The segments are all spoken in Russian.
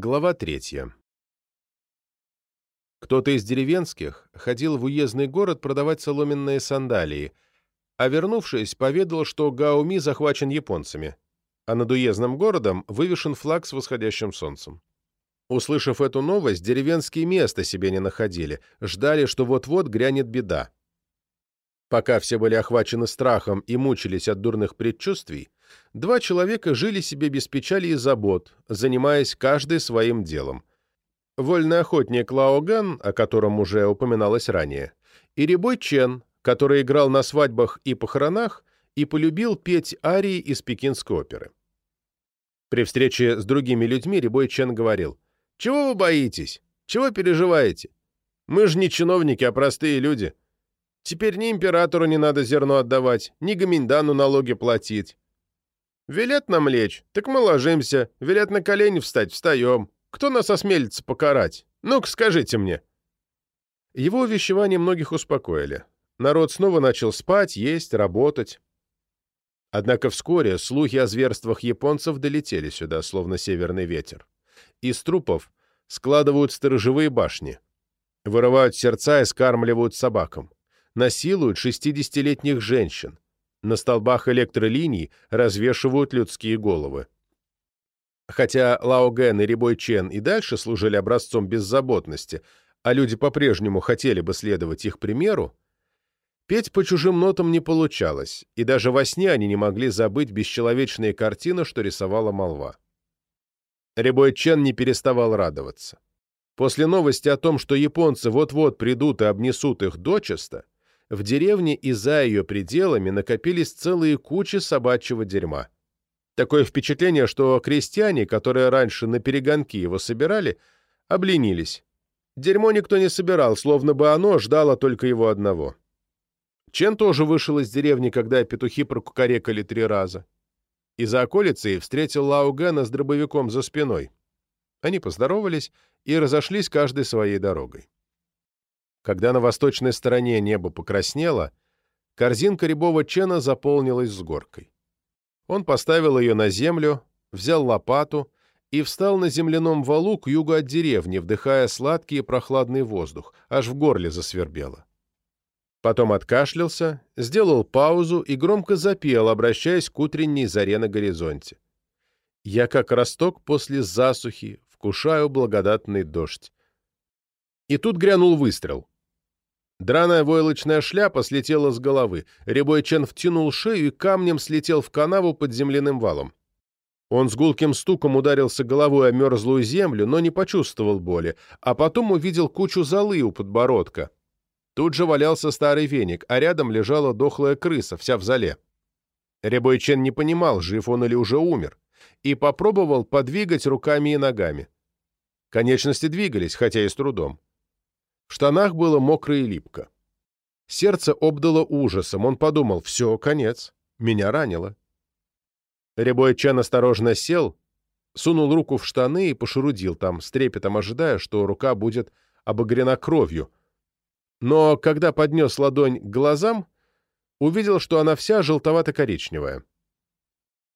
Глава третья. Кто-то из деревенских ходил в уездный город продавать соломенные сандалии, а вернувшись, поведал, что Гауми захвачен японцами, а над уездным городом вывешен флаг с восходящим солнцем. Услышав эту новость, деревенские места себе не находили, ждали, что вот-вот грянет беда. Пока все были охвачены страхом и мучились от дурных предчувствий, два человека жили себе без печали и забот, занимаясь каждый своим делом. Вольный охотник Лао Ган, о котором уже упоминалось ранее, и Рябой Чен, который играл на свадьбах и похоронах и полюбил петь арии из пекинской оперы. При встрече с другими людьми Рябой Чен говорил, «Чего вы боитесь? Чего переживаете? Мы же не чиновники, а простые люди. Теперь ни императору не надо зерно отдавать, ни гоминдану налоги платить. Велят нам лечь, так мы ложимся, велят на колени встать, встаем. Кто нас осмелится покарать? Ну-ка, скажите мне». Его увещевания многих успокоили. Народ снова начал спать, есть, работать. Однако вскоре слухи о зверствах японцев долетели сюда, словно северный ветер. Из трупов складывают сторожевые башни, вырывают сердца и скармливают собакам, насилуют 60-летних женщин, на столбах электролиний развешивают людские головы. Хотя Лао Ген и Рибой Чен и дальше служили образцом беззаботности, а люди по-прежнему хотели бы следовать их примеру, петь по чужим нотам не получалось, и даже во сне они не могли забыть бесчеловечные картины, что рисовала молва. Рибой Чен не переставал радоваться. После новости о том, что японцы вот-вот придут и обнесут их дочисто, в деревне и за ее пределами накопились целые кучи собачьего дерьма. Такое впечатление, что крестьяне, которые раньше на перегонки его собирали, обленились. Дерьмо никто не собирал, словно бы оно ждало только его одного. Чен тоже вышел из деревни, когда петухи прокукарекали три раза. И за околицей встретил Лао Гэна с дробовиком за спиной. Они поздоровались и разошлись каждой своей дорогой. Когда на восточной стороне небо покраснело, корзинка рябого чена заполнилась с горкой. Он поставил ее на землю, взял лопату и встал на земляном валу к югу от деревни, вдыхая сладкий и прохладный воздух, аж в горле засвербело. Потом откашлялся, сделал паузу и громко запел, обращаясь к утренней заре на горизонте. «Я, как росток после засухи, вкушаю благодатный дождь». И тут грянул выстрел. Драная войлочная шляпа слетела с головы. Рябой Чен втянул шею и камнем слетел в канаву под земляным валом. Он с гулким стуком ударился головой о мерзлую землю, но не почувствовал боли, а потом увидел кучу золы у подбородка. Тут же валялся старый веник, а рядом лежала дохлая крыса, вся в зале. Рябой Чен не понимал, жив он или уже умер, и попробовал подвигать руками и ногами. Конечности двигались, хотя и с трудом. В штанах было мокро и липко. Сердце обдало ужасом, он подумал, все, конец, меня ранило. Рябой Чан осторожно сел, сунул руку в штаны и пошурудил там, с трепетом ожидая, что рука будет обогрена кровью. Но когда поднес ладонь к глазам, увидел, что она вся желтовато-коричневая.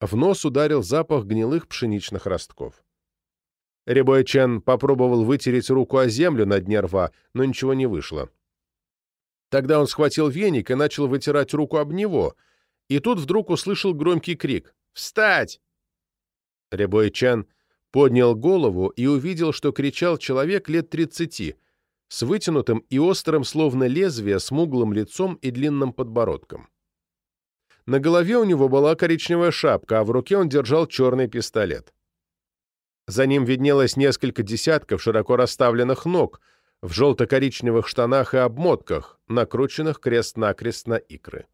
В нос ударил запах гнилых пшеничных ростков. Рябой Чен попробовал вытереть руку о землю на дне рва, но ничего не вышло. Тогда он схватил веник и начал вытирать руку об него, и тут вдруг услышал громкий крик «Встать!». Рябой Чен поднял голову и увидел, что кричал человек лет тридцати, с вытянутым и острым, словно лезвие, смуглым лицом и длинным подбородком. На голове у него была коричневая шапка, а в руке он держал черный пистолет. За ним виднелось несколько десятков широко расставленных ног в желто-коричневых штанах и обмотках, накрученных крест-накрест на икры.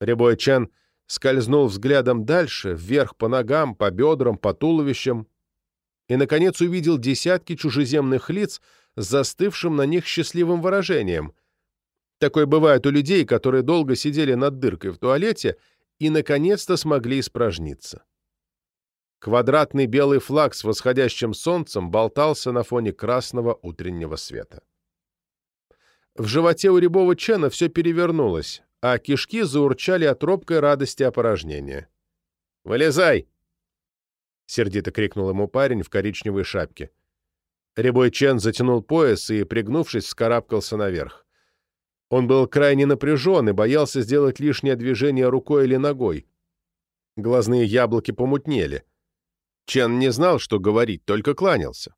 Рябой Чен скользнул взглядом дальше, вверх по ногам, по бедрам, по туловищам, и, наконец, увидел десятки чужеземных лиц с застывшим на них счастливым выражением. Такое бывает у людей, которые долго сидели над дыркой в туалете и, наконец-то, смогли испражниться. Квадратный белый флаг с восходящим солнцем болтался на фоне красного утреннего света. В животе у рябого Чена все перевернулось, а кишки заурчали от робкой радости опорожнения. «Вылезай!» сердито крикнул ему парень в коричневой шапке. Рябой Чен затянул пояс и, пригнувшись, вскарабкался наверх. Он был крайне напряжен и боялся сделать лишнее движение рукой или ногой. Глазные яблоки помутнели. Чен не знал, что говорить, только кланялся.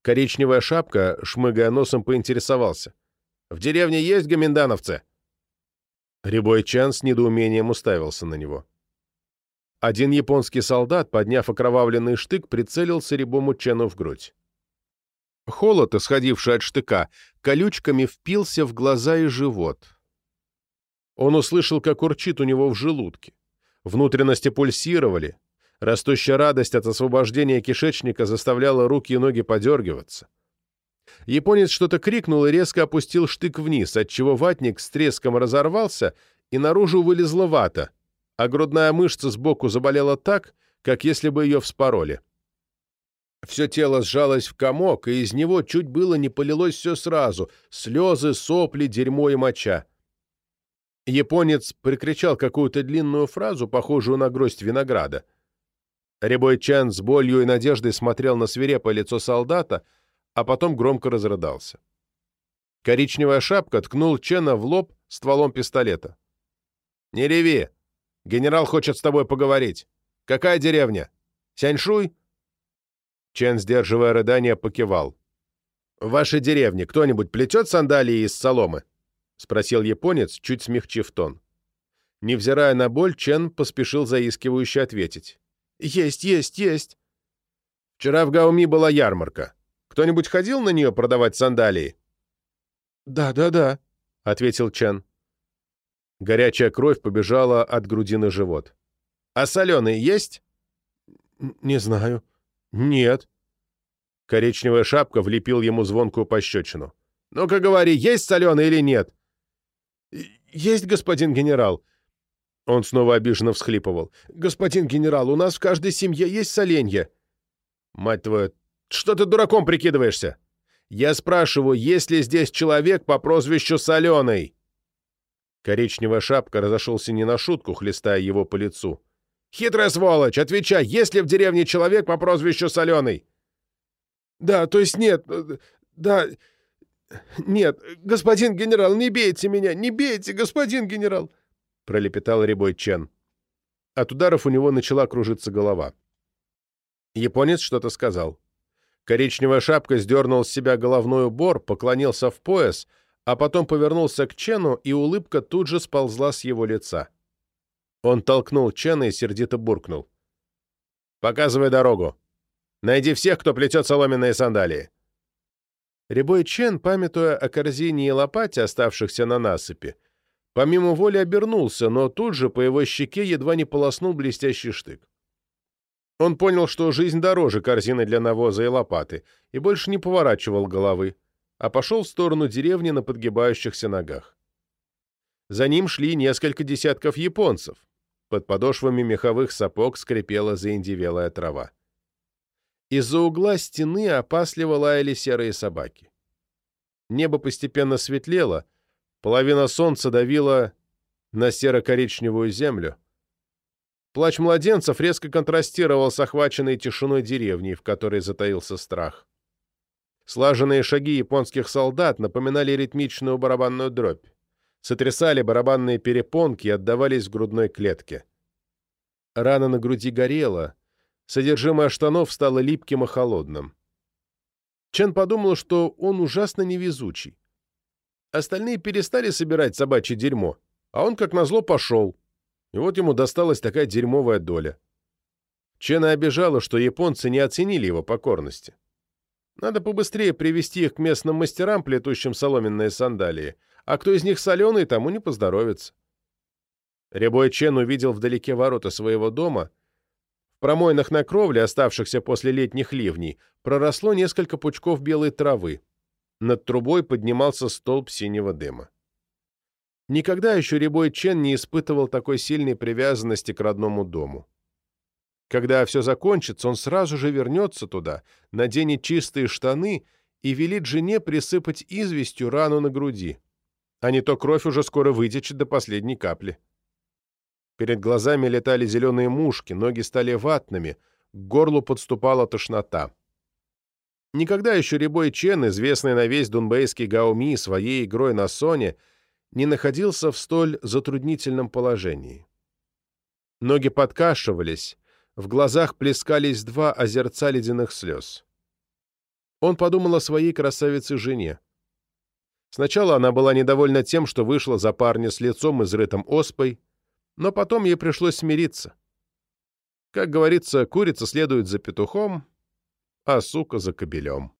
Коричневая шапка, шмыгая носом, поинтересовался. «В деревне есть гоминдановцы?» Рябой Чан с недоумением уставился на него. Один японский солдат, подняв окровавленный штык, прицелился Рябому Чену в грудь. Холод, исходивший от штыка, колючками впился в глаза и живот. Он услышал, как урчит у него в желудке. Внутренности пульсировали. Растущая радость от освобождения кишечника заставляла руки и ноги подергиваться. Японец что-то крикнул и резко опустил штык вниз, отчего ватник с треском разорвался, и наружу вылезла вата, а грудная мышца сбоку заболела так, как если бы ее вспороли. Все тело сжалось в комок, и из него чуть было не полилось все сразу — слезы, сопли, дерьмо и моча. Японец прикричал какую-то длинную фразу, похожую на гроздь винограда. Рябой Чан с болью и надеждой смотрел на свирепое лицо солдата, а потом громко разрыдался. Коричневая шапка ткнул Чена в лоб стволом пистолета. «Не реви! Генерал хочет с тобой поговорить. Какая деревня? Сяньшуй?» Чен, сдерживая рыдание, покивал. «В вашей деревне кто-нибудь плетет сандалии из соломы?» — спросил японец, чуть смягчив тон. Невзирая на боль, Чен поспешил заискивающе ответить. «Есть, есть, есть!» «Вчера в Гауми была ярмарка. Кто-нибудь ходил на нее продавать сандалии?» «Да, да, да», — ответил Чен. Горячая кровь побежала от груди на живот. «А соленые есть?» «Не знаю», «Нет». Коричневая шапка влепил ему звонкую пощечину. «Ну-ка говори, есть соленый или нет?» «Есть, господин генерал». Он снова обиженно всхлипывал. «Господин генерал, у нас в каждой семье есть соленья». «Мать твою, что ты дураком прикидываешься? Я спрашиваю, есть ли здесь человек по прозвищу Соленый?» Коричневая шапка разошелся не на шутку, хлестая его по лицу. «Хитрая сволочь! Отвечай, есть ли в деревне человек по прозвищу Соленый?» «Да, то есть нет. Да... Нет, господин генерал, не бейте меня! Не бейте, господин генерал!» Пролепетал Рябой Чен. От ударов у него начала кружиться голова. Японец что-то сказал. Коричневая шапка сдернул с себя головной убор, поклонился в пояс, а потом повернулся к Чену, и улыбка тут же сползла с его лица. Он толкнул Чена и сердито буркнул. «Показывай дорогу. Найди всех, кто плетет соломенные сандалии». Рябой Чен, памятуя о корзине и лопате, оставшихся на насыпи, помимо воли обернулся, но тут же по его щеке едва не полоснул блестящий штык. Он понял, что жизнь дороже корзины для навоза и лопаты, и больше не поворачивал головы, а пошел в сторону деревни на подгибающихся ногах. За ним шли несколько десятков японцев. Под подошвами меховых сапог скрипела заиндевелая трава. Из-за угла стены опасливо лаяли серые собаки. Небо постепенно светлело, половина солнца давила на серо-коричневую землю. Плач младенцев резко контрастировал с охваченной тишиной деревни, в которой затаился страх. Слаженные шаги японских солдат напоминали ритмичную барабанную дробь сотрясали барабанные перепонки и отдавались в грудной клетке. Рана на груди горела, содержимое штанов стало липким и холодным. Чен подумал, что он ужасно невезучий. Остальные перестали собирать собачье дерьмо, а он, как назло, пошел. И вот ему досталась такая дерьмовая доля. Чена обижала, что японцы не оценили его покорности. Надо побыстрее привести их к местным мастерам, плетущим соломенные сандалии, а кто из них соленый, тому не поздоровится. Рябой Чен увидел вдалеке ворота своего дома. В промойнах на кровле, оставшихся после летних ливней, проросло несколько пучков белой травы. Над трубой поднимался столб синего дыма. Никогда еще Рябой Чен не испытывал такой сильной привязанности к родному дому. Когда все закончится, он сразу же вернется туда, наденет чистые штаны и велит жене присыпать известью рану на груди а не то кровь уже скоро вытечет до последней капли. Перед глазами летали зеленые мушки, ноги стали ватными, к горлу подступала тошнота. Никогда еще Рябой Чен, известный на весь дунбейский Гауми своей игрой на соне, не находился в столь затруднительном положении. Ноги подкашивались, в глазах плескались два озерца ледяных слез. Он подумал о своей красавице-жене. Сначала она была недовольна тем, что вышла за парня с лицом, изрытым оспой, но потом ей пришлось смириться. Как говорится, курица следует за петухом, а сука за кобелем.